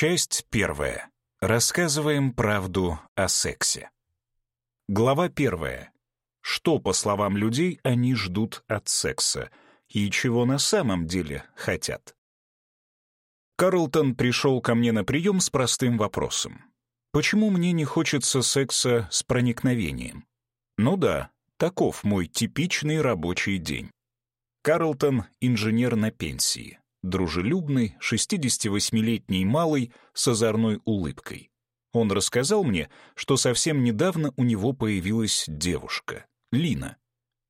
Часть первая. Рассказываем правду о сексе. Глава первая. Что, по словам людей, они ждут от секса и чего на самом деле хотят? Карлтон пришел ко мне на прием с простым вопросом. Почему мне не хочется секса с проникновением? Ну да, таков мой типичный рабочий день. Карлтон — инженер на пенсии дружелюбный, 68-летний малый с озорной улыбкой. Он рассказал мне, что совсем недавно у него появилась девушка, Лина.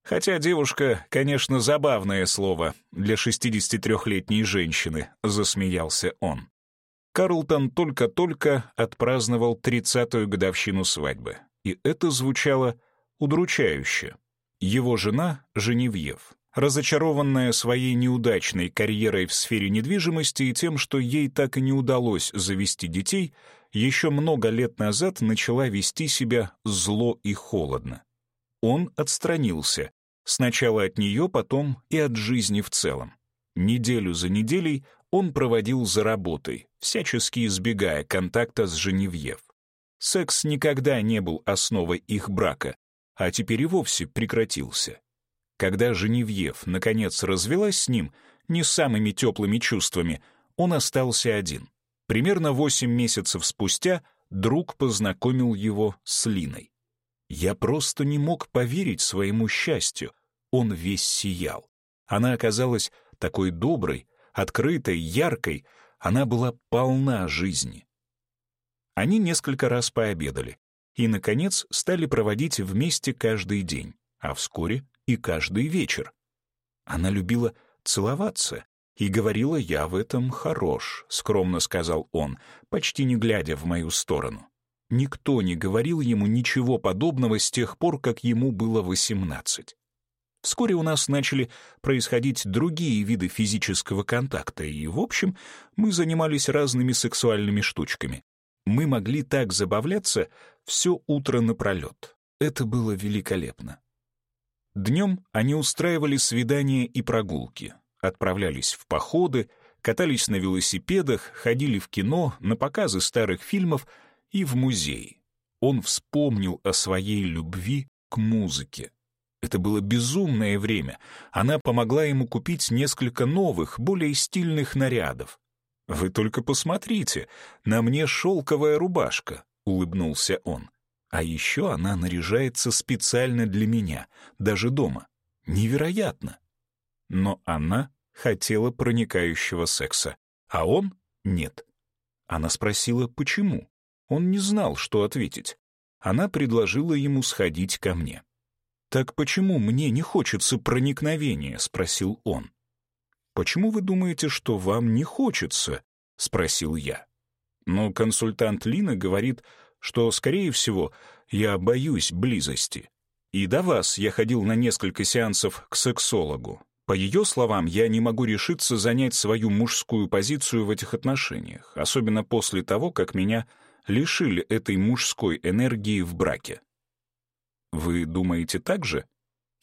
Хотя девушка, конечно, забавное слово для 63-летней женщины, засмеялся он. Карлтон только-только отпраздновал 30-ю годовщину свадьбы, и это звучало удручающе. Его жена — Женевьев, разочарованная своей неудачной карьерой в сфере недвижимости и тем, что ей так и не удалось завести детей, еще много лет назад начала вести себя зло и холодно. Он отстранился, сначала от нее, потом и от жизни в целом. Неделю за неделей он проводил за работой, всячески избегая контакта с Женевьев. Секс никогда не был основой их брака, а теперь и вовсе прекратился. Когда Женевьев, наконец, развелась с ним, не самыми теплыми чувствами, он остался один. Примерно восемь месяцев спустя друг познакомил его с Линой. «Я просто не мог поверить своему счастью. Он весь сиял. Она оказалась такой доброй, открытой, яркой. Она была полна жизни». Они несколько раз пообедали и, наконец, стали проводить вместе каждый день, а вскоре и каждый вечер. Она любила целоваться и говорила «я в этом хорош», — скромно сказал он, почти не глядя в мою сторону. Никто не говорил ему ничего подобного с тех пор, как ему было восемнадцать. Вскоре у нас начали происходить другие виды физического контакта, и, в общем, мы занимались разными сексуальными штучками. Мы могли так забавляться все утро напролет. Это было великолепно. Днем они устраивали свидания и прогулки, отправлялись в походы, катались на велосипедах, ходили в кино, на показы старых фильмов и в музей. Он вспомнил о своей любви к музыке. Это было безумное время. Она помогла ему купить несколько новых, более стильных нарядов. «Вы только посмотрите, на мне шелковая рубашка», — улыбнулся он. А еще она наряжается специально для меня, даже дома. Невероятно! Но она хотела проникающего секса, а он — нет. Она спросила, почему. Он не знал, что ответить. Она предложила ему сходить ко мне. «Так почему мне не хочется проникновения?» — спросил он. «Почему вы думаете, что вам не хочется?» — спросил я. Но консультант Лина говорит, что, скорее всего, я боюсь близости. И до вас я ходил на несколько сеансов к сексологу. По ее словам, я не могу решиться занять свою мужскую позицию в этих отношениях, особенно после того, как меня лишили этой мужской энергии в браке. Вы думаете так же?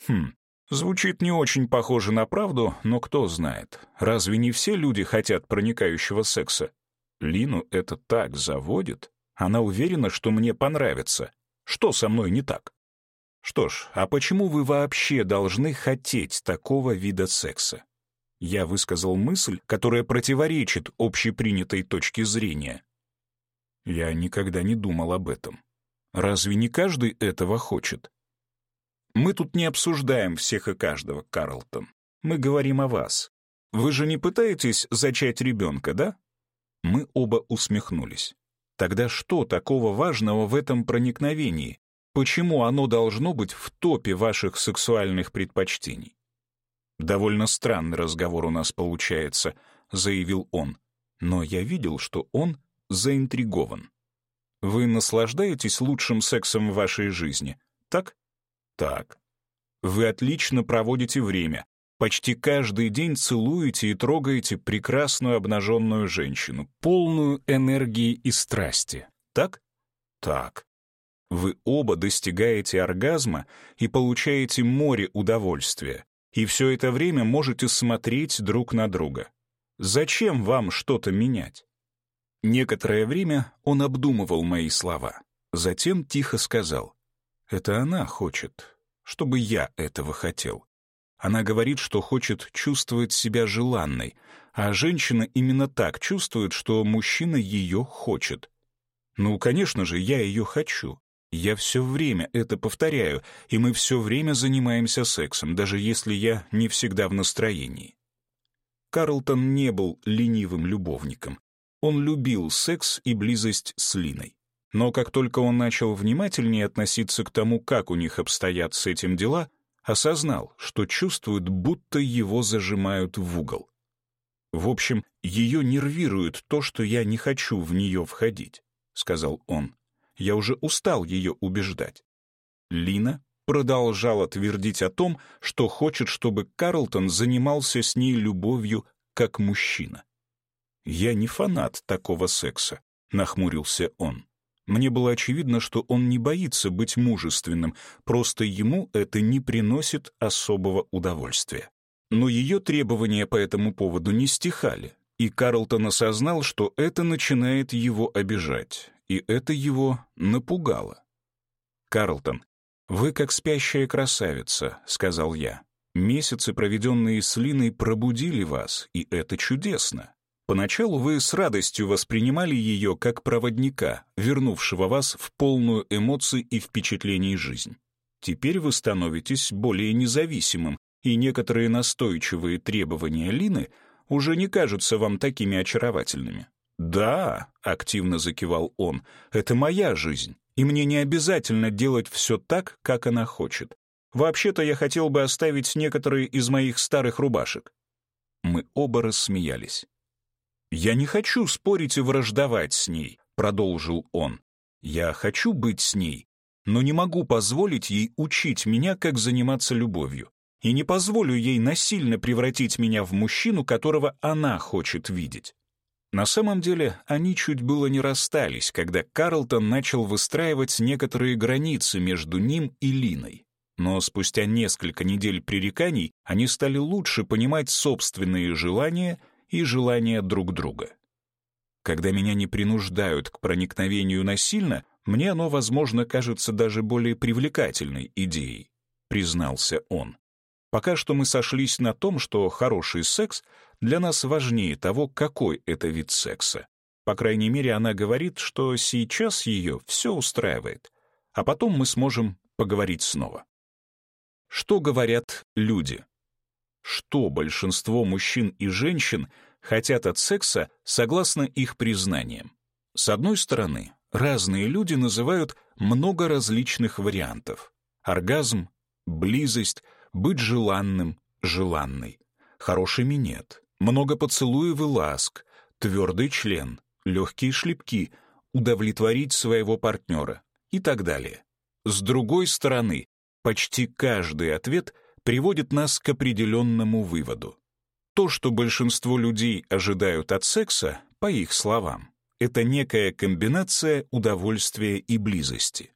Хм, звучит не очень похоже на правду, но кто знает. Разве не все люди хотят проникающего секса? Лину это так заводит. Она уверена, что мне понравится. Что со мной не так? Что ж, а почему вы вообще должны хотеть такого вида секса? Я высказал мысль, которая противоречит общепринятой точке зрения. Я никогда не думал об этом. Разве не каждый этого хочет? Мы тут не обсуждаем всех и каждого, Карлтон. Мы говорим о вас. Вы же не пытаетесь зачать ребенка, да? Мы оба усмехнулись. Тогда что такого важного в этом проникновении? Почему оно должно быть в топе ваших сексуальных предпочтений? «Довольно странный разговор у нас получается», — заявил он. Но я видел, что он заинтригован. «Вы наслаждаетесь лучшим сексом в вашей жизни, так?» «Так». «Вы отлично проводите время, Почти каждый день целуете и трогаете прекрасную обнаженную женщину, полную энергии и страсти. Так? Так. Вы оба достигаете оргазма и получаете море удовольствия, и все это время можете смотреть друг на друга. Зачем вам что-то менять? Некоторое время он обдумывал мои слова. Затем тихо сказал. «Это она хочет, чтобы я этого хотел. Она говорит, что хочет чувствовать себя желанной, а женщина именно так чувствует, что мужчина ее хочет. Ну, конечно же, я ее хочу. Я все время это повторяю, и мы все время занимаемся сексом, даже если я не всегда в настроении. Карлтон не был ленивым любовником. Он любил секс и близость с Линой. Но как только он начал внимательнее относиться к тому, как у них обстоят с этим дела, осознал, что чувствует, будто его зажимают в угол. «В общем, ее нервирует то, что я не хочу в нее входить», — сказал он. «Я уже устал ее убеждать». Лина продолжала твердить о том, что хочет, чтобы Карлтон занимался с ней любовью как мужчина. «Я не фанат такого секса», — нахмурился он. Мне было очевидно, что он не боится быть мужественным, просто ему это не приносит особого удовольствия. Но ее требования по этому поводу не стихали, и Карлтон осознал, что это начинает его обижать, и это его напугало. «Карлтон, вы как спящая красавица», — сказал я. «Месяцы, проведенные с Линой, пробудили вас, и это чудесно. Поначалу вы с радостью воспринимали ее как проводника, вернувшего вас в полную эмоций и впечатлений жизнь. Теперь вы становитесь более независимым, и некоторые настойчивые требования Лины уже не кажутся вам такими очаровательными. «Да», — активно закивал он, — «это моя жизнь, и мне не обязательно делать все так, как она хочет. Вообще-то я хотел бы оставить некоторые из моих старых рубашек». Мы оба рассмеялись. «Я не хочу спорить и враждовать с ней», — продолжил он. «Я хочу быть с ней, но не могу позволить ей учить меня, как заниматься любовью, и не позволю ей насильно превратить меня в мужчину, которого она хочет видеть». На самом деле, они чуть было не расстались, когда Карлтон начал выстраивать некоторые границы между ним и Линой. Но спустя несколько недель пререканий они стали лучше понимать собственные желания — и желания друг друга. Когда меня не принуждают к проникновению насильно, мне оно, возможно, кажется даже более привлекательной идеей, признался он. Пока что мы сошлись на том, что хороший секс для нас важнее того, какой это вид секса. По крайней мере, она говорит, что сейчас ее все устраивает, а потом мы сможем поговорить снова. Что говорят люди? что большинство мужчин и женщин хотят от секса согласно их признаниям. С одной стороны, разные люди называют много различных вариантов. Оргазм, близость, быть желанным, желанной. Хороший минет, много поцелуев и ласк, твердый член, легкие шлепки, удовлетворить своего партнера и так далее. С другой стороны, почти каждый ответ — приводит нас к определенному выводу. То, что большинство людей ожидают от секса, по их словам, это некая комбинация удовольствия и близости.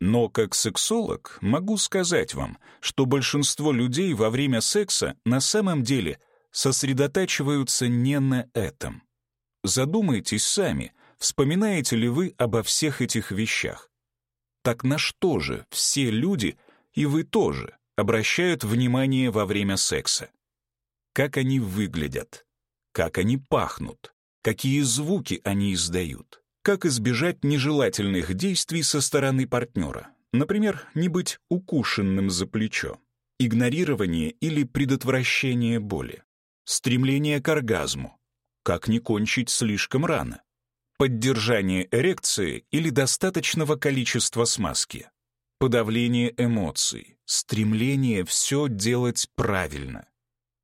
Но как сексолог могу сказать вам, что большинство людей во время секса на самом деле сосредотачиваются не на этом. Задумайтесь сами, вспоминаете ли вы обо всех этих вещах. Так на что же все люди, и вы тоже, обращают внимание во время секса. Как они выглядят, как они пахнут, какие звуки они издают, как избежать нежелательных действий со стороны партнера, например, не быть укушенным за плечо, игнорирование или предотвращение боли, стремление к оргазму, как не кончить слишком рано, поддержание эрекции или достаточного количества смазки подавление эмоций, стремление все делать правильно.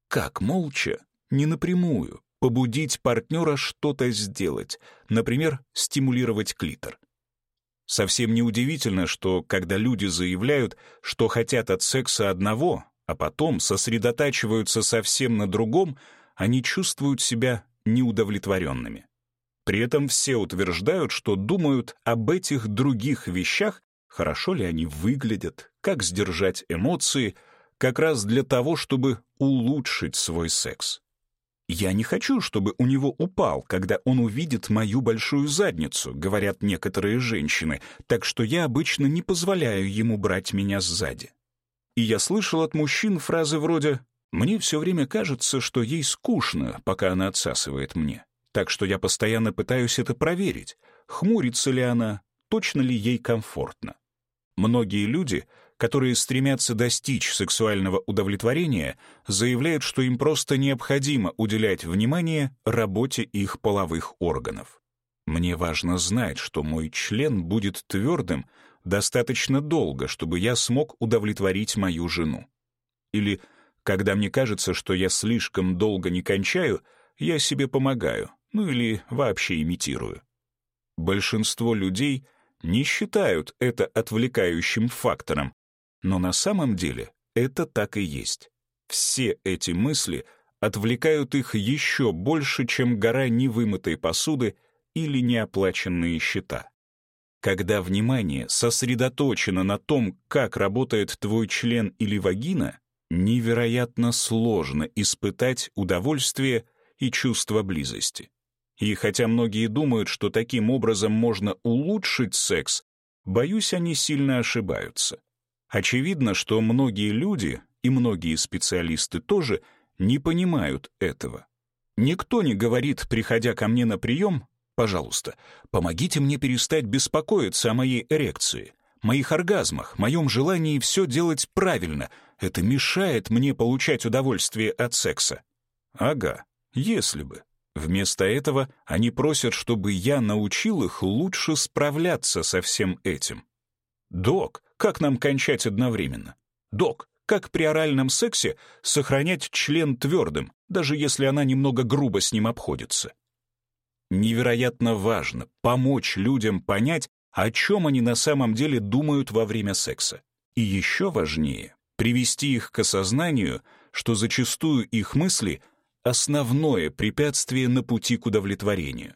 Как молча, не напрямую, побудить партнера что-то сделать, например, стимулировать клитор. Совсем неудивительно, что когда люди заявляют, что хотят от секса одного, а потом сосредотачиваются совсем на другом, они чувствуют себя неудовлетворенными. При этом все утверждают, что думают об этих других вещах хорошо ли они выглядят, как сдержать эмоции, как раз для того, чтобы улучшить свой секс. «Я не хочу, чтобы у него упал, когда он увидит мою большую задницу», — говорят некоторые женщины, «так что я обычно не позволяю ему брать меня сзади». И я слышал от мужчин фразы вроде «Мне все время кажется, что ей скучно, пока она отсасывает мне, так что я постоянно пытаюсь это проверить, хмурится ли она, точно ли ей комфортно». Многие люди, которые стремятся достичь сексуального удовлетворения, заявляют, что им просто необходимо уделять внимание работе их половых органов. Мне важно знать, что мой член будет твердым достаточно долго, чтобы я смог удовлетворить мою жену. Или, когда мне кажется, что я слишком долго не кончаю, я себе помогаю, ну или вообще имитирую. Большинство людей — не считают это отвлекающим фактором, но на самом деле это так и есть. Все эти мысли отвлекают их еще больше, чем гора невымытой посуды или неоплаченные счета. Когда внимание сосредоточено на том, как работает твой член или вагина, невероятно сложно испытать удовольствие и чувство близости. И хотя многие думают, что таким образом можно улучшить секс, боюсь, они сильно ошибаются. Очевидно, что многие люди, и многие специалисты тоже, не понимают этого. Никто не говорит, приходя ко мне на прием, «Пожалуйста, помогите мне перестать беспокоиться о моей эрекции, моих оргазмах, моем желании все делать правильно. Это мешает мне получать удовольствие от секса». Ага, если бы. Вместо этого они просят, чтобы я научил их лучше справляться со всем этим. Док, как нам кончать одновременно? Док, как при оральном сексе сохранять член твердым, даже если она немного грубо с ним обходится? Невероятно важно помочь людям понять, о чем они на самом деле думают во время секса. И еще важнее — привести их к осознанию, что зачастую их мысли — основное препятствие на пути к удовлетворению.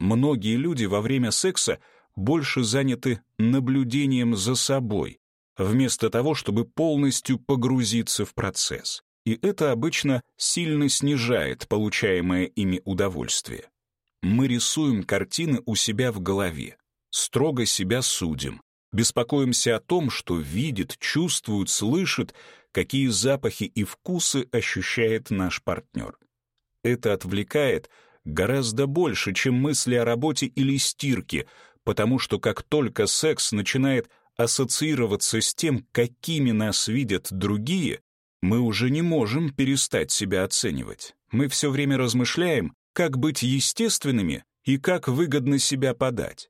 Многие люди во время секса больше заняты наблюдением за собой, вместо того, чтобы полностью погрузиться в процесс. И это обычно сильно снижает получаемое ими удовольствие. Мы рисуем картины у себя в голове, строго себя судим, беспокоимся о том, что видит, чувствует, слышит какие запахи и вкусы ощущает наш партнер. Это отвлекает гораздо больше, чем мысли о работе или стирке, потому что как только секс начинает ассоциироваться с тем, какими нас видят другие, мы уже не можем перестать себя оценивать. Мы все время размышляем, как быть естественными и как выгодно себя подать.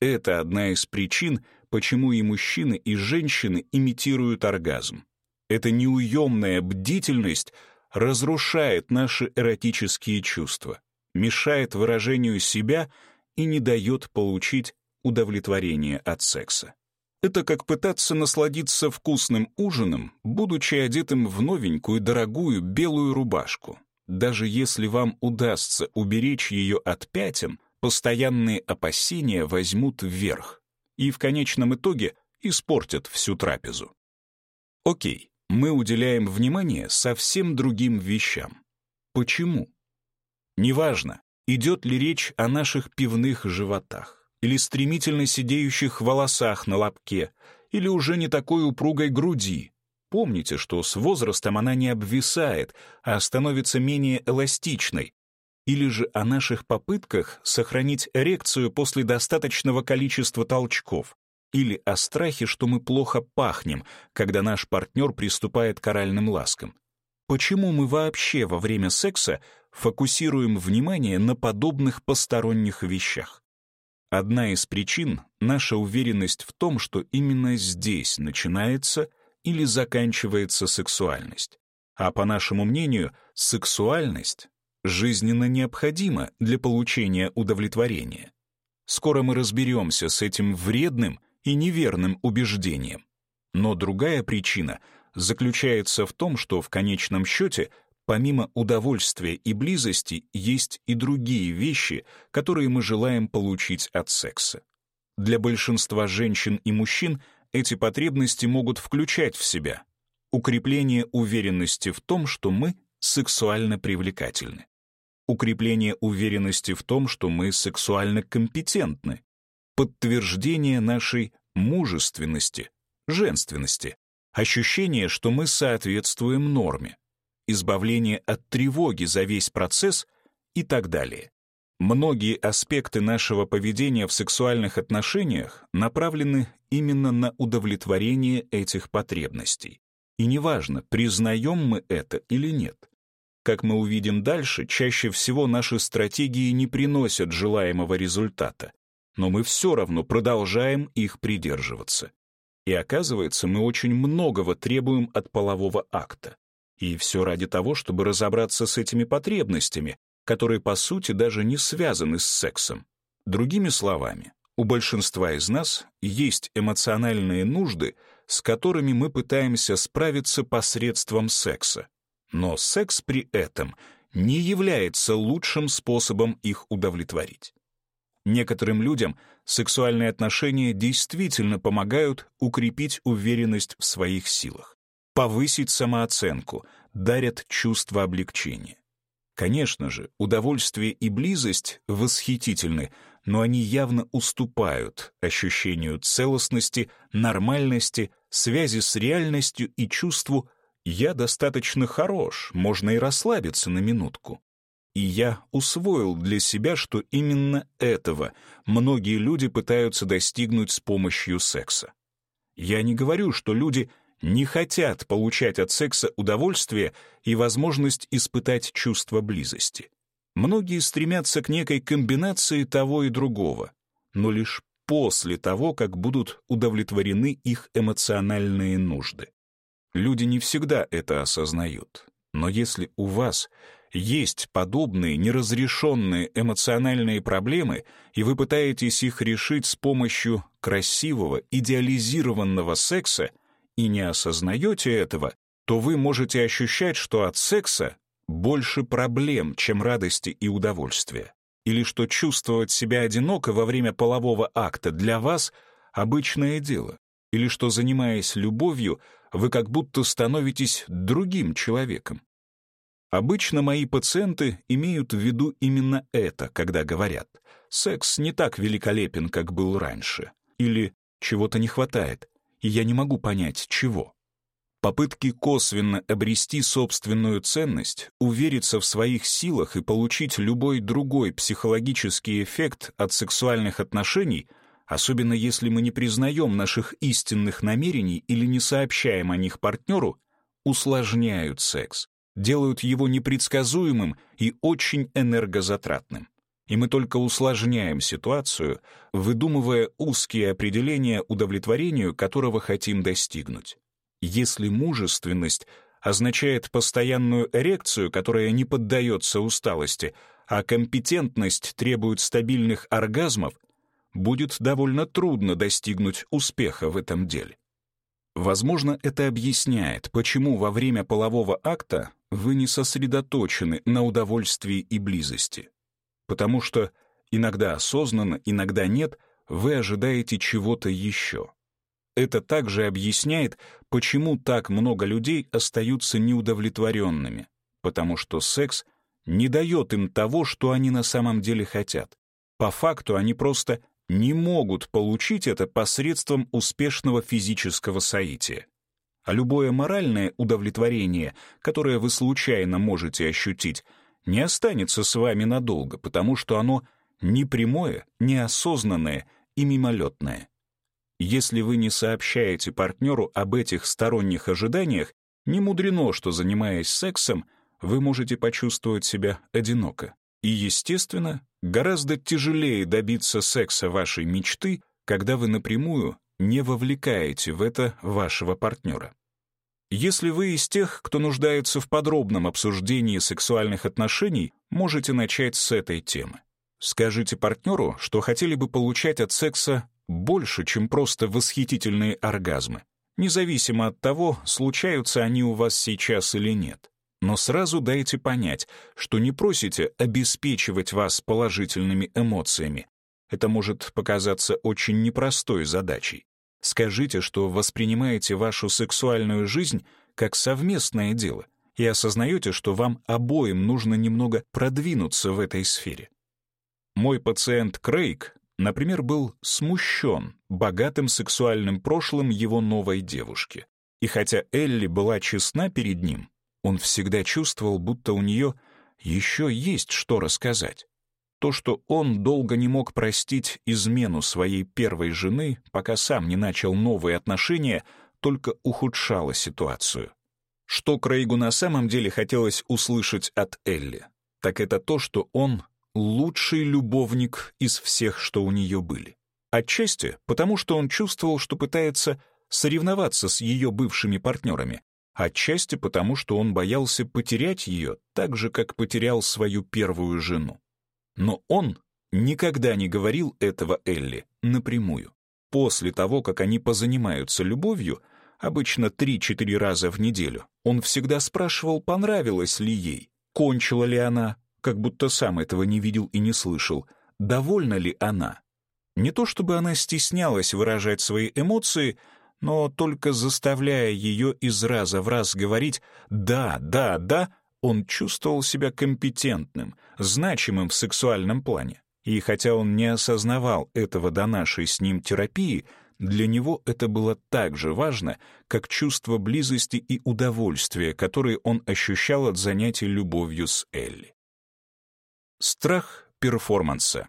Это одна из причин, почему и мужчины, и женщины имитируют оргазм. Эта неуемная бдительность разрушает наши эротические чувства, мешает выражению себя и не дает получить удовлетворение от секса. Это как пытаться насладиться вкусным ужином, будучи одетым в новенькую дорогую белую рубашку. Даже если вам удастся уберечь ее от пятен, постоянные опасения возьмут вверх и в конечном итоге испортят всю трапезу. Окей, мы уделяем внимание совсем другим вещам. Почему? Неважно, идет ли речь о наших пивных животах, или стремительно сидеющих волосах на лобке, или уже не такой упругой груди. Помните, что с возрастом она не обвисает, а становится менее эластичной, или же о наших попытках сохранить эрекцию после достаточного количества толчков, или о страхе, что мы плохо пахнем, когда наш партнер приступает к оральным ласкам. Почему мы вообще во время секса фокусируем внимание на подобных посторонних вещах? Одна из причин — наша уверенность в том, что именно здесь начинается или заканчивается сексуальность. А по нашему мнению, сексуальность жизненно необходима для получения удовлетворения. Скоро мы разберемся с этим вредным — и неверным убеждениям. Но другая причина заключается в том, что в конечном счете помимо удовольствия и близости есть и другие вещи, которые мы желаем получить от секса. Для большинства женщин и мужчин эти потребности могут включать в себя укрепление уверенности в том, что мы сексуально привлекательны, укрепление уверенности в том, что мы сексуально компетентны, подтверждение нашей мужественности, женственности, ощущение, что мы соответствуем норме, избавление от тревоги за весь процесс и так далее. Многие аспекты нашего поведения в сексуальных отношениях направлены именно на удовлетворение этих потребностей. И неважно, признаем мы это или нет. Как мы увидим дальше, чаще всего наши стратегии не приносят желаемого результата, но мы все равно продолжаем их придерживаться. И оказывается, мы очень многого требуем от полового акта. И все ради того, чтобы разобраться с этими потребностями, которые, по сути, даже не связаны с сексом. Другими словами, у большинства из нас есть эмоциональные нужды, с которыми мы пытаемся справиться посредством секса. Но секс при этом не является лучшим способом их удовлетворить. Некоторым людям сексуальные отношения действительно помогают укрепить уверенность в своих силах, повысить самооценку, дарят чувство облегчения. Конечно же, удовольствие и близость восхитительны, но они явно уступают ощущению целостности, нормальности, связи с реальностью и чувству «я достаточно хорош, можно и расслабиться на минутку». И я усвоил для себя, что именно этого многие люди пытаются достигнуть с помощью секса. Я не говорю, что люди не хотят получать от секса удовольствие и возможность испытать чувство близости. Многие стремятся к некой комбинации того и другого, но лишь после того, как будут удовлетворены их эмоциональные нужды. Люди не всегда это осознают. Но если у вас есть подобные неразрешенные эмоциональные проблемы, и вы пытаетесь их решить с помощью красивого, идеализированного секса, и не осознаете этого, то вы можете ощущать, что от секса больше проблем, чем радости и удовольствия. Или что чувствовать себя одиноко во время полового акта для вас — обычное дело. Или что, занимаясь любовью, вы как будто становитесь другим человеком. Обычно мои пациенты имеют в виду именно это, когда говорят «секс не так великолепен, как был раньше» или «чего-то не хватает, и я не могу понять, чего». Попытки косвенно обрести собственную ценность, увериться в своих силах и получить любой другой психологический эффект от сексуальных отношений, особенно если мы не признаем наших истинных намерений или не сообщаем о них партнеру, усложняют секс делают его непредсказуемым и очень энергозатратным. И мы только усложняем ситуацию, выдумывая узкие определения удовлетворению, которого хотим достигнуть. Если мужественность означает постоянную эрекцию, которая не поддается усталости, а компетентность требует стабильных оргазмов, будет довольно трудно достигнуть успеха в этом деле. Возможно, это объясняет, почему во время полового акта вы не сосредоточены на удовольствии и близости. Потому что иногда осознанно, иногда нет, вы ожидаете чего-то еще. Это также объясняет, почему так много людей остаются неудовлетворенными, потому что секс не дает им того, что они на самом деле хотят. По факту они просто не могут получить это посредством успешного физического соития. А любое моральное удовлетворение, которое вы случайно можете ощутить, не останется с вами надолго, потому что оно не прямое, неосознанное и мимолетное. Если вы не сообщаете партнеру об этих сторонних ожиданиях, не мудрено, что, занимаясь сексом, вы можете почувствовать себя одиноко. И, естественно, гораздо тяжелее добиться секса вашей мечты, когда вы напрямую не вовлекаете в это вашего партнера. Если вы из тех, кто нуждается в подробном обсуждении сексуальных отношений, можете начать с этой темы. Скажите партнеру, что хотели бы получать от секса больше, чем просто восхитительные оргазмы, независимо от того, случаются они у вас сейчас или нет но сразу дайте понять, что не просите обеспечивать вас положительными эмоциями. Это может показаться очень непростой задачей. Скажите, что воспринимаете вашу сексуальную жизнь как совместное дело и осознаете, что вам обоим нужно немного продвинуться в этой сфере. Мой пациент Крейг, например, был смущен богатым сексуальным прошлым его новой девушки. И хотя Элли была честна перед ним, он всегда чувствовал, будто у нее еще есть что рассказать. То, что он долго не мог простить измену своей первой жены, пока сам не начал новые отношения, только ухудшало ситуацию. Что Крейгу на самом деле хотелось услышать от Элли, так это то, что он лучший любовник из всех, что у нее были. Отчасти потому, что он чувствовал, что пытается соревноваться с ее бывшими партнерами, отчасти потому, что он боялся потерять ее так же, как потерял свою первую жену. Но он никогда не говорил этого Элли напрямую. После того, как они позанимаются любовью, обычно 3-4 раза в неделю, он всегда спрашивал, понравилось ли ей, кончила ли она, как будто сам этого не видел и не слышал, довольна ли она. Не то чтобы она стеснялась выражать свои эмоции, но только заставляя ее из раза в раз говорить «да, да, да», он чувствовал себя компетентным, значимым в сексуальном плане. И хотя он не осознавал этого до нашей с ним терапии, для него это было так же важно, как чувство близости и удовольствия, которые он ощущал от занятий любовью с Элли. Страх перформанса.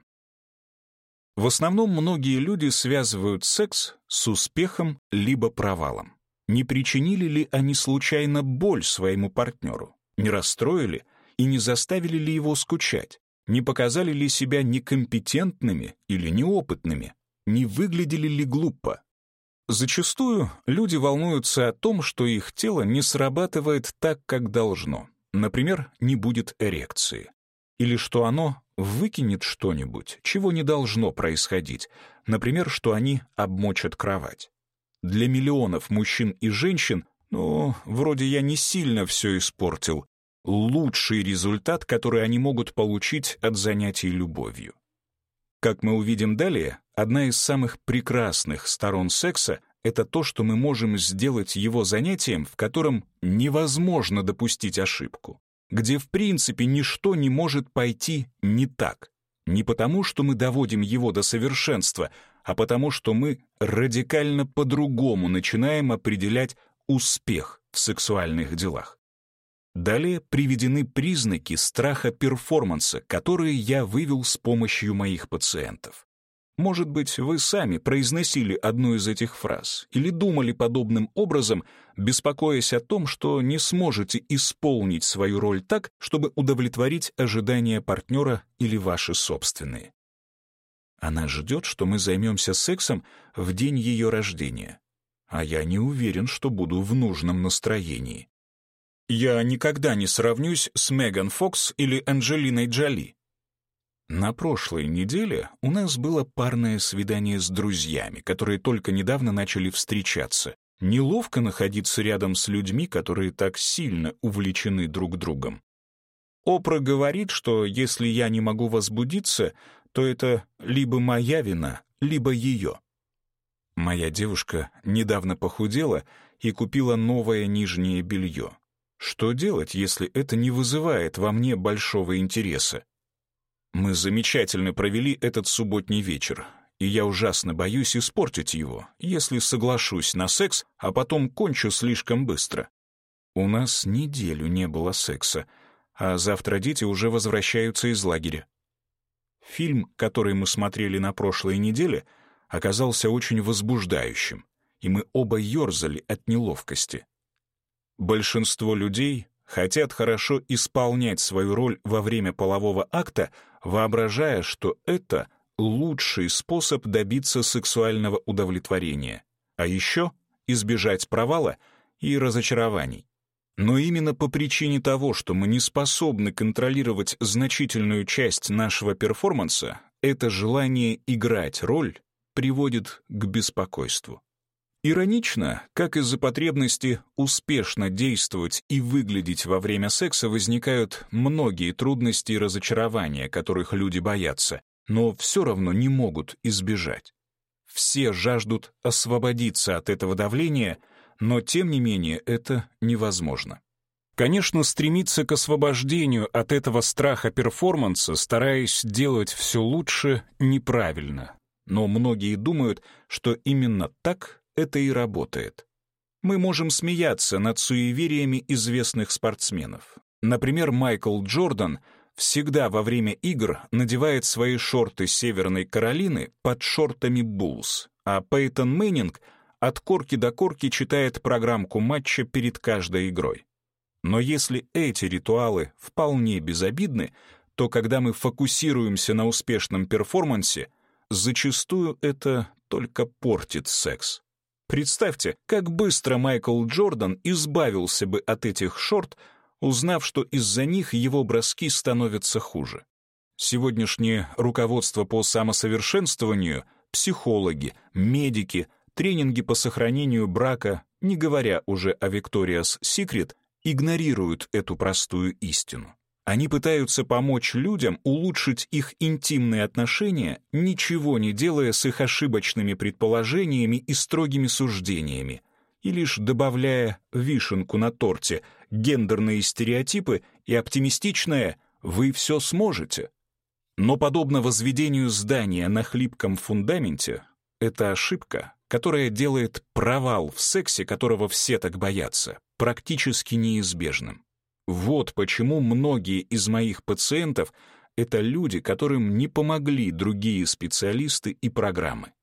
В основном многие люди связывают секс с успехом либо провалом. Не причинили ли они случайно боль своему партнеру? Не расстроили и не заставили ли его скучать? Не показали ли себя некомпетентными или неопытными? Не выглядели ли глупо? Зачастую люди волнуются о том, что их тело не срабатывает так, как должно. Например, не будет эрекции. Или что оно выкинет что-нибудь, чего не должно происходить, например, что они обмочат кровать. Для миллионов мужчин и женщин, ну, вроде я не сильно все испортил, лучший результат, который они могут получить от занятий любовью. Как мы увидим далее, одна из самых прекрасных сторон секса — это то, что мы можем сделать его занятием, в котором невозможно допустить ошибку где в принципе ничто не может пойти не так. Не потому, что мы доводим его до совершенства, а потому, что мы радикально по-другому начинаем определять успех в сексуальных делах. Далее приведены признаки страха перформанса, которые я вывел с помощью моих пациентов. Может быть, вы сами произносили одну из этих фраз или думали подобным образом, беспокоясь о том, что не сможете исполнить свою роль так, чтобы удовлетворить ожидания партнера или ваши собственные. Она ждет, что мы займемся сексом в день ее рождения, а я не уверен, что буду в нужном настроении. Я никогда не сравнюсь с Меган Фокс или Анджелиной Джоли. На прошлой неделе у нас было парное свидание с друзьями, которые только недавно начали встречаться. Неловко находиться рядом с людьми, которые так сильно увлечены друг другом. Опра говорит, что если я не могу возбудиться, то это либо моя вина, либо ее. Моя девушка недавно похудела и купила новое нижнее белье. Что делать, если это не вызывает во мне большого интереса? Мы замечательно провели этот субботний вечер, и я ужасно боюсь испортить его, если соглашусь на секс, а потом кончу слишком быстро. У нас неделю не было секса, а завтра дети уже возвращаются из лагеря. Фильм, который мы смотрели на прошлой неделе, оказался очень возбуждающим, и мы оба ерзали от неловкости. Большинство людей хотят хорошо исполнять свою роль во время полового акта — воображая, что это лучший способ добиться сексуального удовлетворения, а еще избежать провала и разочарований. Но именно по причине того, что мы не способны контролировать значительную часть нашего перформанса, это желание играть роль приводит к беспокойству. Иронично, как из-за потребности успешно действовать и выглядеть во время секса возникают многие трудности и разочарования, которых люди боятся, но все равно не могут избежать. Все жаждут освободиться от этого давления, но тем не менее это невозможно. Конечно, стремиться к освобождению от этого страха перформанса, стараясь делать все лучше, неправильно. Но многие думают, что именно так это и работает. Мы можем смеяться над суевериями известных спортсменов. Например, Майкл Джордан всегда во время игр надевает свои шорты Северной Каролины под шортами Буллс, а Пейтон Мэннинг от корки до корки читает программку матча перед каждой игрой. Но если эти ритуалы вполне безобидны, то когда мы фокусируемся на успешном перформансе, зачастую это только портит секс. Представьте, как быстро Майкл Джордан избавился бы от этих шорт, узнав, что из-за них его броски становятся хуже. Сегодняшнее руководство по самосовершенствованию, психологи, медики, тренинги по сохранению брака, не говоря уже о Victoria's Secret, игнорируют эту простую истину. Они пытаются помочь людям улучшить их интимные отношения, ничего не делая с их ошибочными предположениями и строгими суждениями, и лишь добавляя вишенку на торте, гендерные стереотипы и оптимистичное «вы все сможете». Но подобно возведению здания на хлипком фундаменте, это ошибка, которая делает провал в сексе, которого все так боятся, практически неизбежным. Вот почему многие из моих пациентов — это люди, которым не помогли другие специалисты и программы.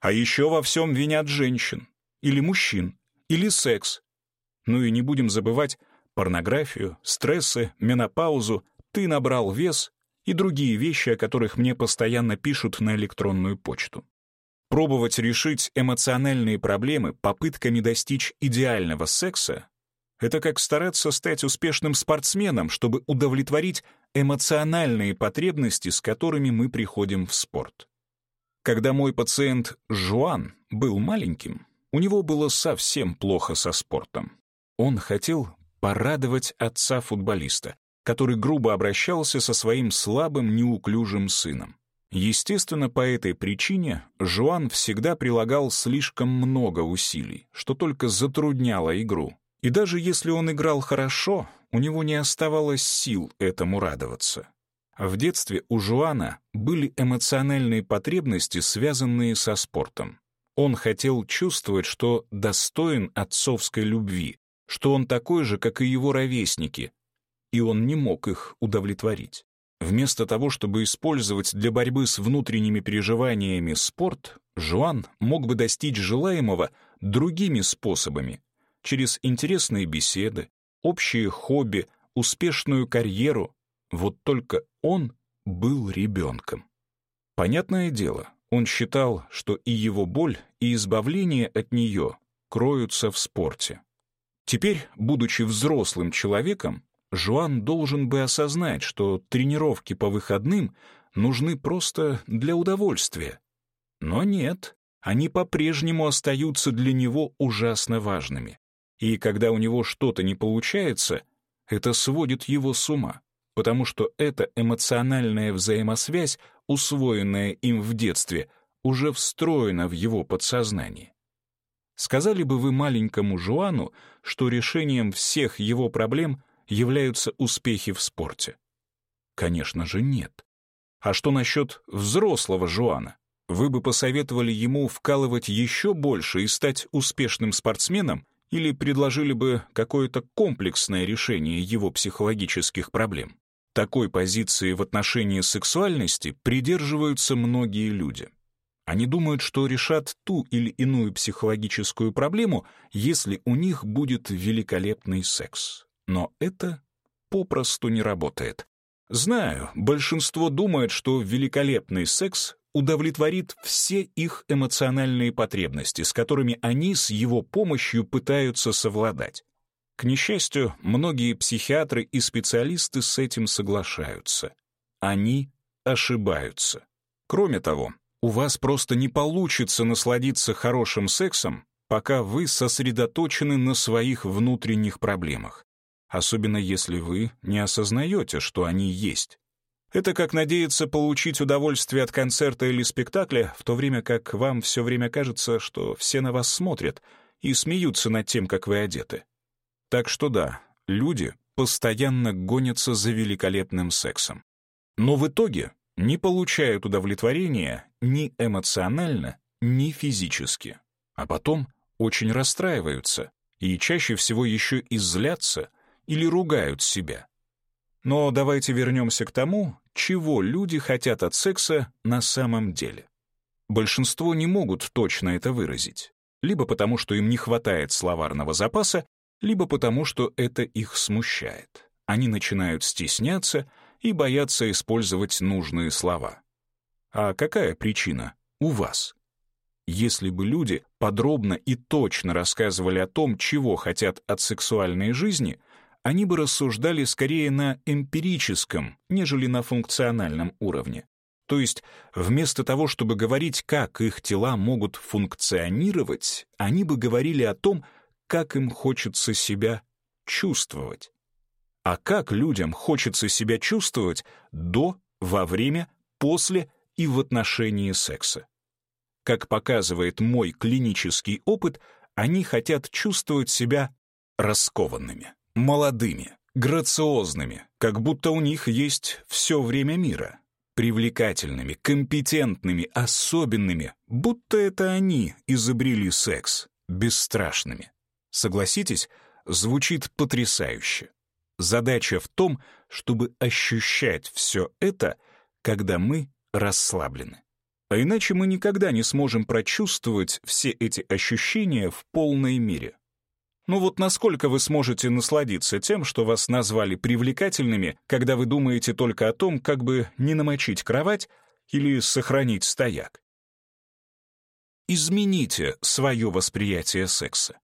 А еще во всем винят женщин, или мужчин, или секс. Ну и не будем забывать порнографию, стрессы, менопаузу, ты набрал вес и другие вещи, о которых мне постоянно пишут на электронную почту. Пробовать решить эмоциональные проблемы попытками достичь идеального секса это как стараться стать успешным спортсменом, чтобы удовлетворить эмоциональные потребности, с которыми мы приходим в спорт. Когда мой пациент Жуан был маленьким, у него было совсем плохо со спортом. Он хотел порадовать отца-футболиста, который грубо обращался со своим слабым, неуклюжим сыном. Естественно, по этой причине Жуан всегда прилагал слишком много усилий, что только затрудняло игру, и даже если он играл хорошо, у него не оставалось сил этому радоваться. В детстве у Жуана были эмоциональные потребности, связанные со спортом. Он хотел чувствовать, что достоин отцовской любви, что он такой же, как и его ровесники, и он не мог их удовлетворить. Вместо того, чтобы использовать для борьбы с внутренними переживаниями спорт, Жуан мог бы достичь желаемого другими способами — через интересные беседы, общие хобби, успешную карьеру. Вот только он был ребенком. Понятное дело, он считал, что и его боль, и избавление от нее кроются в спорте. Теперь, будучи взрослым человеком, Жуан должен бы осознать, что тренировки по выходным нужны просто для удовольствия. Но нет, они по-прежнему остаются для него ужасно важными. И когда у него что-то не получается, это сводит его с ума, потому что эта эмоциональная взаимосвязь, усвоенная им в детстве, уже встроена в его подсознание. Сказали бы вы маленькому Жуану, что решением всех его проблем являются успехи в спорте? Конечно же, нет. А что насчет взрослого Жуана? Вы бы посоветовали ему вкалывать еще больше и стать успешным спортсменом или предложили бы какое-то комплексное решение его психологических проблем. Такой позиции в отношении сексуальности придерживаются многие люди. Они думают, что решат ту или иную психологическую проблему, если у них будет великолепный секс. Но это попросту не работает. Знаю, большинство думает, что великолепный секс удовлетворит все их эмоциональные потребности, с которыми они с его помощью пытаются совладать. К несчастью, многие психиатры и специалисты с этим соглашаются. Они ошибаются. Кроме того, у вас просто не получится насладиться хорошим сексом, пока вы сосредоточены на своих внутренних проблемах, особенно если вы не осознаете, что они есть. Это как надеяться получить удовольствие от концерта или спектакля, в то время как вам все время кажется, что все на вас смотрят и смеются над тем, как вы одеты. Так что да, люди постоянно гонятся за великолепным сексом. Но в итоге не получают удовлетворения ни эмоционально, ни физически. А потом очень расстраиваются и чаще всего еще и злятся или ругают себя. Но давайте вернемся к тому, чего люди хотят от секса на самом деле. Большинство не могут точно это выразить, либо потому, что им не хватает словарного запаса, либо потому, что это их смущает. Они начинают стесняться и боятся использовать нужные слова. А какая причина у вас? Если бы люди подробно и точно рассказывали о том, чего хотят от сексуальной жизни — они бы рассуждали скорее на эмпирическом, нежели на функциональном уровне. То есть вместо того, чтобы говорить, как их тела могут функционировать, они бы говорили о том, как им хочется себя чувствовать. А как людям хочется себя чувствовать до, во время, после и в отношении секса. Как показывает мой клинический опыт, они хотят чувствовать себя раскованными молодыми, грациозными, как будто у них есть все время мира, привлекательными, компетентными, особенными, будто это они изобрели секс, бесстрашными. Согласитесь, звучит потрясающе. Задача в том, чтобы ощущать все это, когда мы расслаблены. А иначе мы никогда не сможем прочувствовать все эти ощущения в полной мере. Ну вот насколько вы сможете насладиться тем, что вас назвали привлекательными, когда вы думаете только о том, как бы не намочить кровать или сохранить стояк? Измените свое восприятие секса.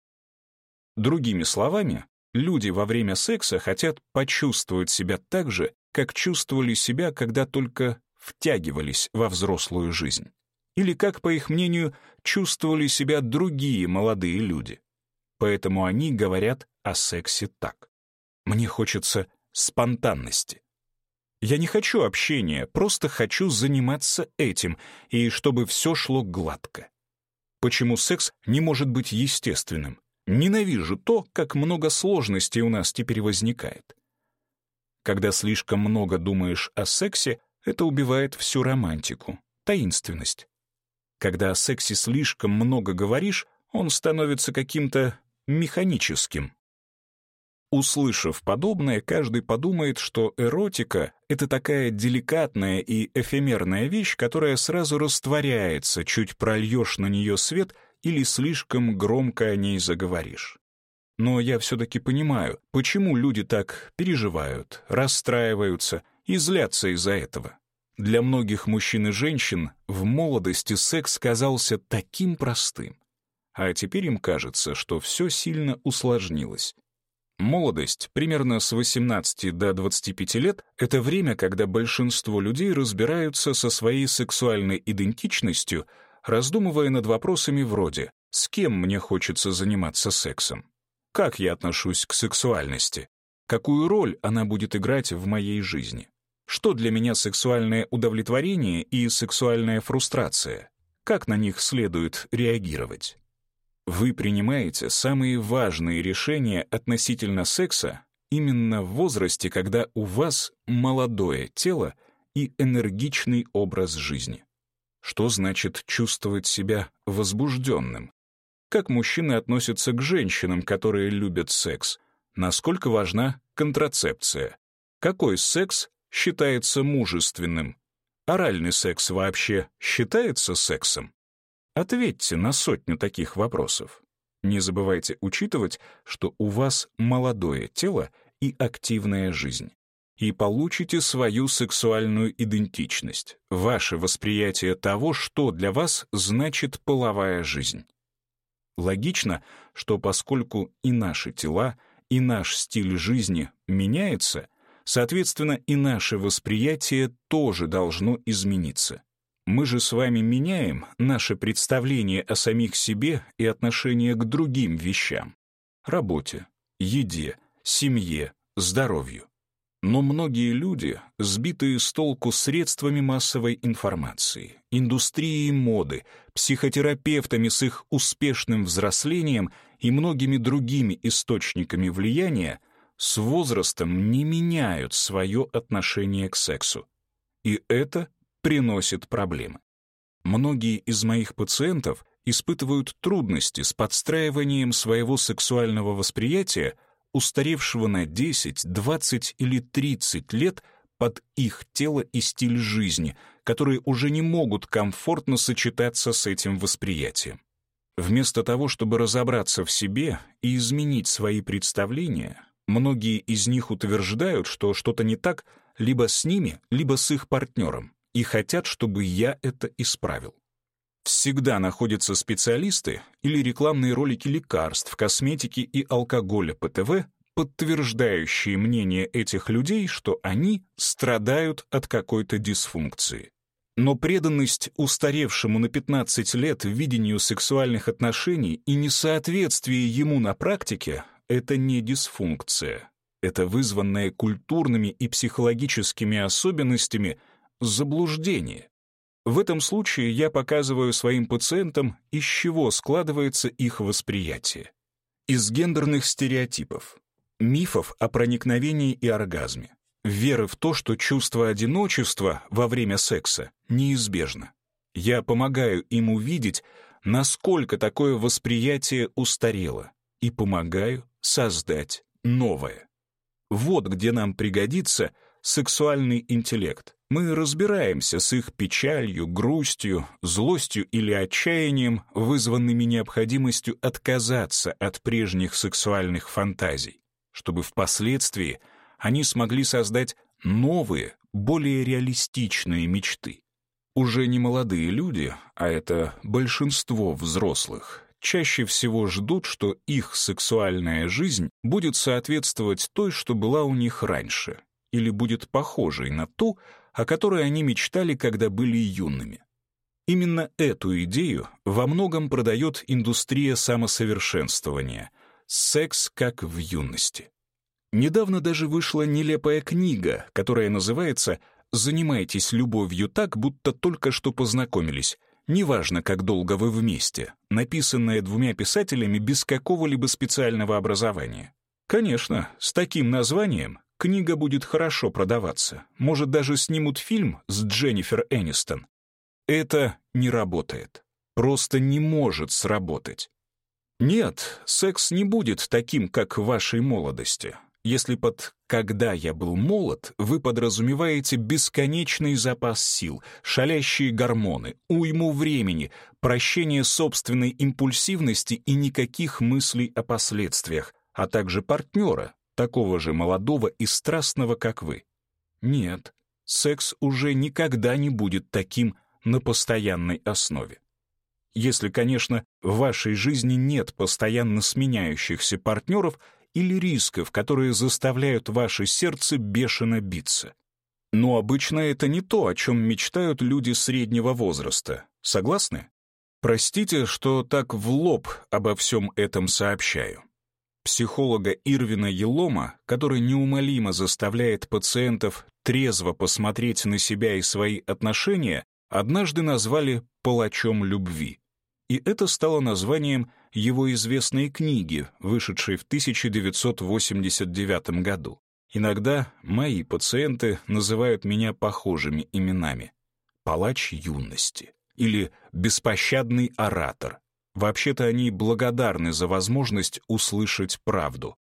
Другими словами, люди во время секса хотят почувствовать себя так же, как чувствовали себя, когда только втягивались во взрослую жизнь. Или, как, по их мнению, чувствовали себя другие молодые люди поэтому они говорят о сексе так. Мне хочется спонтанности. Я не хочу общения, просто хочу заниматься этим, и чтобы все шло гладко. Почему секс не может быть естественным? Ненавижу то, как много сложностей у нас теперь возникает. Когда слишком много думаешь о сексе, это убивает всю романтику, таинственность. Когда о сексе слишком много говоришь, он становится каким-то механическим. Услышав подобное, каждый подумает, что эротика — это такая деликатная и эфемерная вещь, которая сразу растворяется, чуть прольешь на нее свет или слишком громко о ней заговоришь. Но я все-таки понимаю, почему люди так переживают, расстраиваются и злятся из-за этого. Для многих мужчин и женщин в молодости секс казался таким простым а теперь им кажется, что все сильно усложнилось. Молодость, примерно с 18 до 25 лет, это время, когда большинство людей разбираются со своей сексуальной идентичностью, раздумывая над вопросами вроде «С кем мне хочется заниматься сексом?» «Как я отношусь к сексуальности?» «Какую роль она будет играть в моей жизни?» «Что для меня сексуальное удовлетворение и сексуальная фрустрация?» «Как на них следует реагировать?» Вы принимаете самые важные решения относительно секса именно в возрасте, когда у вас молодое тело и энергичный образ жизни. Что значит чувствовать себя возбужденным? Как мужчины относятся к женщинам, которые любят секс? Насколько важна контрацепция? Какой секс считается мужественным? Оральный секс вообще считается сексом? Ответьте на сотню таких вопросов. Не забывайте учитывать, что у вас молодое тело и активная жизнь. И получите свою сексуальную идентичность, ваше восприятие того, что для вас значит половая жизнь. Логично, что поскольку и наши тела, и наш стиль жизни меняется, соответственно, и наше восприятие тоже должно измениться. Мы же с вами меняем наше представление о самих себе и отношение к другим вещам. Работе, еде, семье, здоровью. Но многие люди, сбитые с толку средствами массовой информации, индустрией моды, психотерапевтами с их успешным взрослением и многими другими источниками влияния, с возрастом не меняют свое отношение к сексу. И это приносит проблемы. Многие из моих пациентов испытывают трудности с подстраиванием своего сексуального восприятия, устаревшего на 10, 20 или 30 лет под их тело и стиль жизни, которые уже не могут комфортно сочетаться с этим восприятием. Вместо того, чтобы разобраться в себе и изменить свои представления, многие из них утверждают, что что-то не так либо с ними, либо с их партнером и хотят, чтобы я это исправил. Всегда находятся специалисты или рекламные ролики лекарств, косметики и алкоголя по ТВ, подтверждающие мнение этих людей, что они страдают от какой-то дисфункции. Но преданность устаревшему на 15 лет видению сексуальных отношений и несоответствие ему на практике — это не дисфункция. Это вызванное культурными и психологическими особенностями — заблуждение. В этом случае я показываю своим пациентам, из чего складывается их восприятие. Из гендерных стереотипов, мифов о проникновении и оргазме, веры в то, что чувство одиночества во время секса неизбежно. Я помогаю им увидеть, насколько такое восприятие устарело, и помогаю создать новое. Вот где нам пригодится сексуальный интеллект, мы разбираемся с их печалью, грустью, злостью или отчаянием, вызванными необходимостью отказаться от прежних сексуальных фантазий, чтобы впоследствии они смогли создать новые, более реалистичные мечты. Уже не молодые люди, а это большинство взрослых, чаще всего ждут, что их сексуальная жизнь будет соответствовать той, что была у них раньше, или будет похожей на ту, о которой они мечтали, когда были юными. Именно эту идею во многом продает индустрия самосовершенствования «Секс как в юности». Недавно даже вышла нелепая книга, которая называется «Занимайтесь любовью так, будто только что познакомились», неважно, как долго вы вместе, написанная двумя писателями без какого-либо специального образования. Конечно, с таким названием книга будет хорошо продаваться. Может, даже снимут фильм с Дженнифер Энистон. Это не работает. Просто не может сработать. Нет, секс не будет таким, как в вашей молодости. Если под «когда я был молод» вы подразумеваете бесконечный запас сил, шалящие гормоны, уйму времени, прощение собственной импульсивности и никаких мыслей о последствиях, а также партнера, такого же молодого и страстного, как вы. Нет, секс уже никогда не будет таким на постоянной основе. Если, конечно, в вашей жизни нет постоянно сменяющихся партнеров или рисков, которые заставляют ваше сердце бешено биться. Но обычно это не то, о чем мечтают люди среднего возраста. Согласны? Простите, что так в лоб обо всем этом сообщаю психолога Ирвина Елома, который неумолимо заставляет пациентов трезво посмотреть на себя и свои отношения, однажды назвали «палачом любви». И это стало названием его известной книги, вышедшей в 1989 году. Иногда мои пациенты называют меня похожими именами. «Палач юности» или «беспощадный оратор», Вообще-то они благодарны за возможность услышать правду.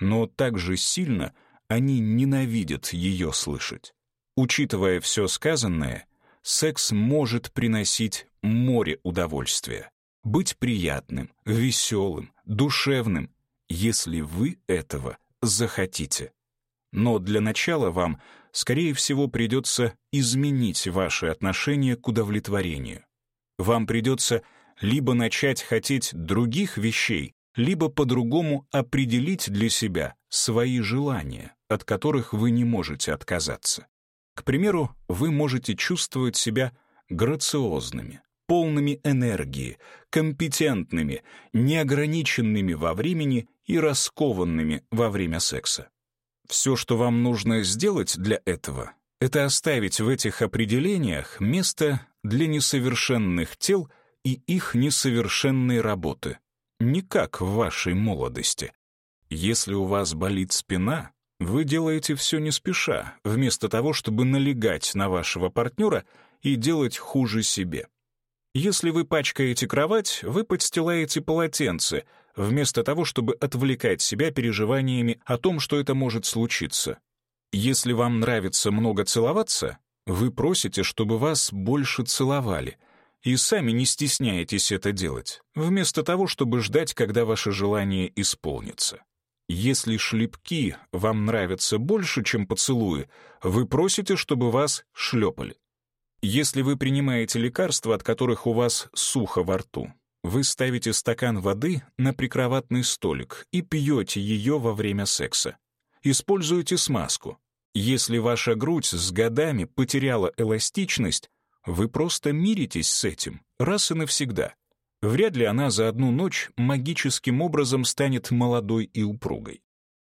Но также сильно они ненавидят ее слышать. Учитывая все сказанное, секс может приносить море удовольствия, быть приятным, веселым, душевным, если вы этого захотите. Но для начала вам, скорее всего, придется изменить ваши отношения к удовлетворению. Вам придется изменить либо начать хотеть других вещей, либо по-другому определить для себя свои желания, от которых вы не можете отказаться. К примеру, вы можете чувствовать себя грациозными, полными энергии, компетентными, неограниченными во времени и раскованными во время секса. Все, что вам нужно сделать для этого, это оставить в этих определениях место для несовершенных тел — и их несовершенной работы. никак в вашей молодости. Если у вас болит спина, вы делаете все не спеша, вместо того, чтобы налегать на вашего партнера и делать хуже себе. Если вы пачкаете кровать, вы подстилаете полотенце, вместо того, чтобы отвлекать себя переживаниями о том, что это может случиться. Если вам нравится много целоваться, вы просите, чтобы вас больше целовали — и сами не стесняетесь это делать, вместо того, чтобы ждать, когда ваше желание исполнится. Если шлепки вам нравятся больше, чем поцелуи, вы просите, чтобы вас шлепали. Если вы принимаете лекарства, от которых у вас сухо во рту, вы ставите стакан воды на прикроватный столик и пьете ее во время секса. Используйте смазку. Если ваша грудь с годами потеряла эластичность, вы просто миритесь с этим раз и навсегда. Вряд ли она за одну ночь магическим образом станет молодой и упругой.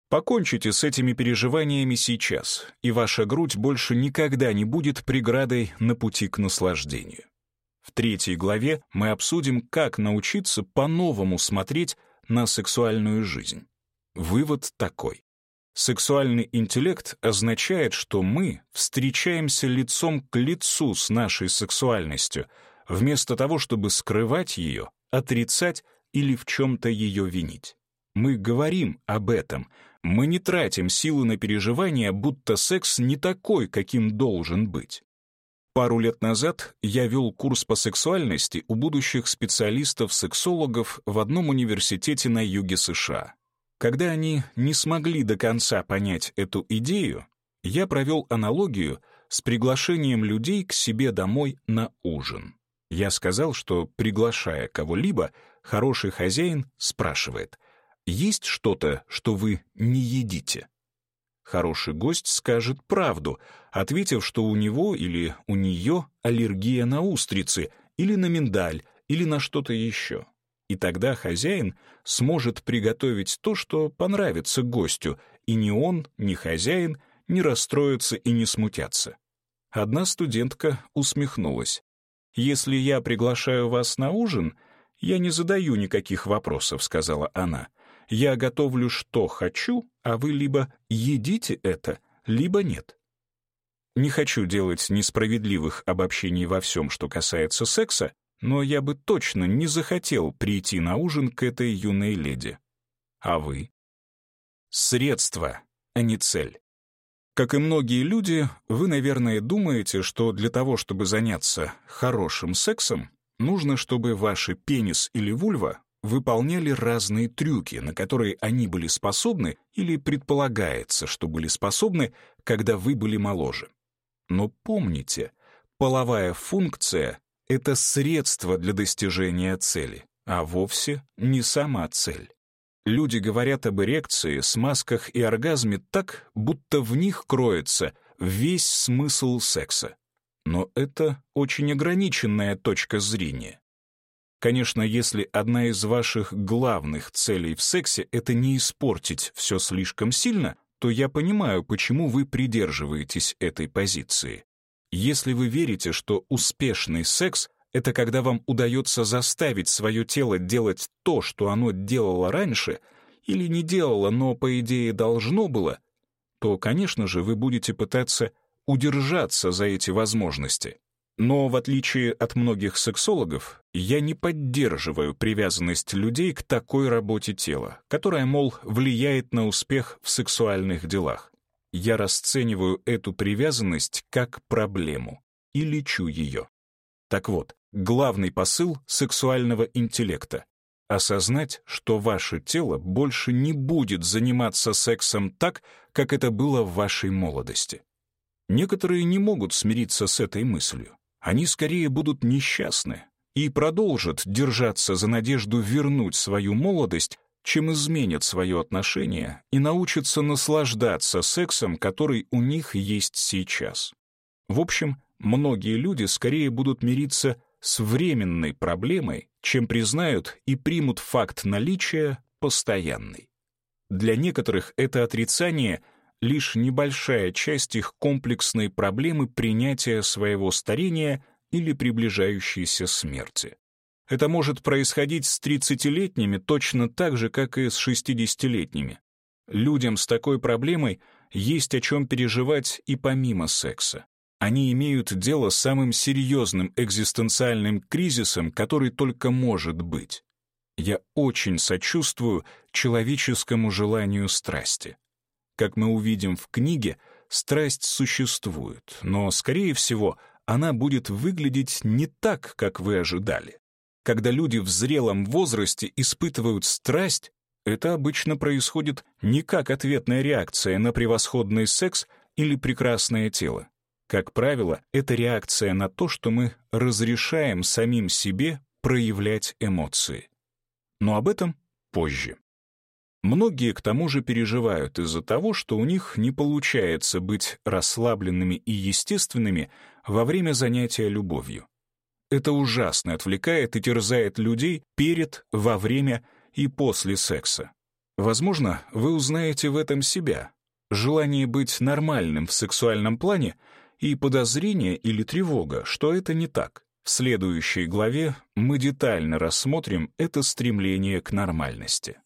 Покончите с этими переживаниями сейчас, и ваша грудь больше никогда не будет преградой на пути к наслаждению. В третьей главе мы обсудим, как научиться по-новому смотреть на сексуальную жизнь. Вывод такой. Сексуальный интеллект означает, что мы встречаемся лицом к лицу с нашей сексуальностью, вместо того, чтобы скрывать ее, отрицать или в чем-то ее винить. Мы говорим об этом. Мы не тратим силы на переживания, будто секс не такой, каким должен быть. Пару лет назад я вел курс по сексуальности у будущих специалистов-сексологов в одном университете на юге США. Когда они не смогли до конца понять эту идею, я провел аналогию с приглашением людей к себе домой на ужин. Я сказал, что, приглашая кого-либо, хороший хозяин спрашивает, «Есть что-то, что вы не едите?» Хороший гость скажет правду, ответив, что у него или у нее аллергия на устрицы, или на миндаль, или на что-то еще и тогда хозяин сможет приготовить то, что понравится гостю, и ни он, ни хозяин не расстроятся и не смутятся. Одна студентка усмехнулась. «Если я приглашаю вас на ужин, я не задаю никаких вопросов», — сказала она. «Я готовлю, что хочу, а вы либо едите это, либо нет». Не хочу делать несправедливых обобщений во всем, что касается секса, но я бы точно не захотел прийти на ужин к этой юной леди. А вы? Средство, а не цель. Как и многие люди, вы, наверное, думаете, что для того, чтобы заняться хорошим сексом, нужно, чтобы ваши пенис или вульва выполняли разные трюки, на которые они были способны или предполагается, что были способны, когда вы были моложе. Но помните, половая функция это средство для достижения цели, а вовсе не сама цель. Люди говорят об эрекции, смазках и оргазме так, будто в них кроется весь смысл секса. Но это очень ограниченная точка зрения. Конечно, если одна из ваших главных целей в сексе — это не испортить все слишком сильно, то я понимаю, почему вы придерживаетесь этой позиции. Если вы верите, что успешный секс — это когда вам удается заставить свое тело делать то, что оно делало раньше, или не делало, но, по идее, должно было, то, конечно же, вы будете пытаться удержаться за эти возможности. Но в отличие от многих сексологов, я не поддерживаю привязанность людей к такой работе тела, которая, мол, влияет на успех в сексуальных делах я расцениваю эту привязанность как проблему и лечу ее. Так вот, главный посыл сексуального интеллекта — осознать, что ваше тело больше не будет заниматься сексом так, как это было в вашей молодости. Некоторые не могут смириться с этой мыслью. Они скорее будут несчастны и продолжат держаться за надежду вернуть свою молодость чем изменят свое отношение и научатся наслаждаться сексом, который у них есть сейчас. В общем, многие люди скорее будут мириться с временной проблемой, чем признают и примут факт наличия постоянной. Для некоторых это отрицание — лишь небольшая часть их комплексной проблемы принятия своего старения или приближающейся смерти. Это может происходить с 30-летними точно так же, как и с 60-летними. Людям с такой проблемой есть о чем переживать и помимо секса. Они имеют дело с самым серьезным экзистенциальным кризисом, который только может быть. Я очень сочувствую человеческому желанию страсти. Как мы увидим в книге, страсть существует, но, скорее всего, она будет выглядеть не так, как вы ожидали. Когда люди в зрелом возрасте испытывают страсть, это обычно происходит не как ответная реакция на превосходный секс или прекрасное тело. Как правило, это реакция на то, что мы разрешаем самим себе проявлять эмоции. Но об этом позже. Многие к тому же переживают из-за того, что у них не получается быть расслабленными и естественными во время занятия любовью. Это ужасно отвлекает и терзает людей перед, во время и после секса. Возможно, вы узнаете в этом себя. Желание быть нормальным в сексуальном плане и подозрение или тревога, что это не так. В следующей главе мы детально рассмотрим это стремление к нормальности.